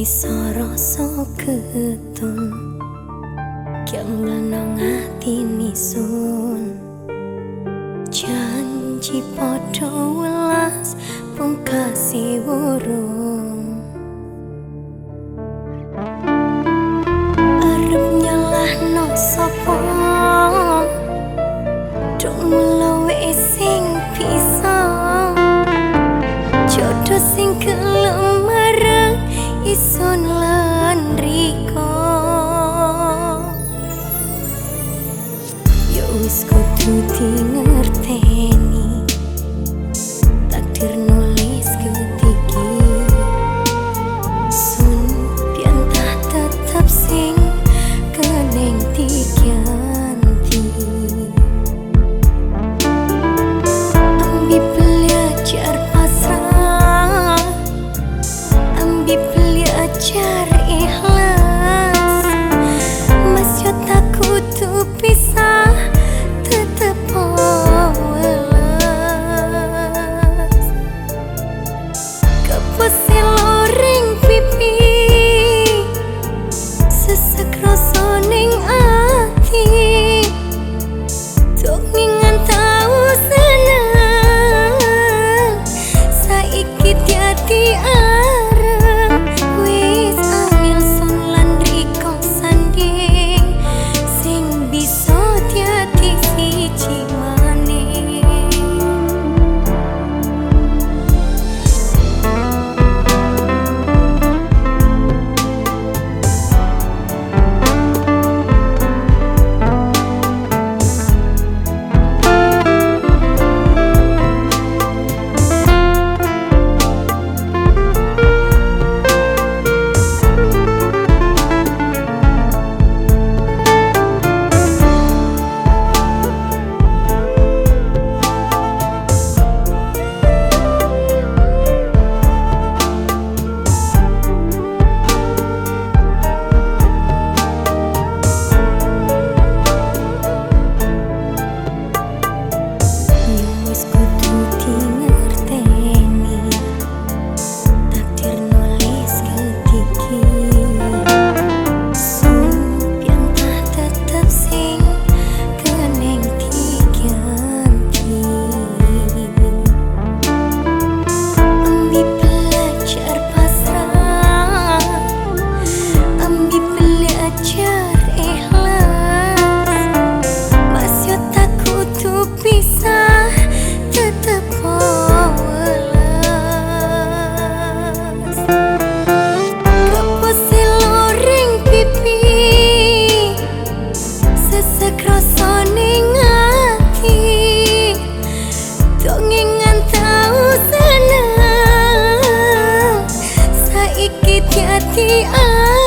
iso rasa ketun. Kemlono ati nisun. Janji padha welas pungkasi burung 菩提嫩 бы Dongengan tau senang. Saiki tiati aku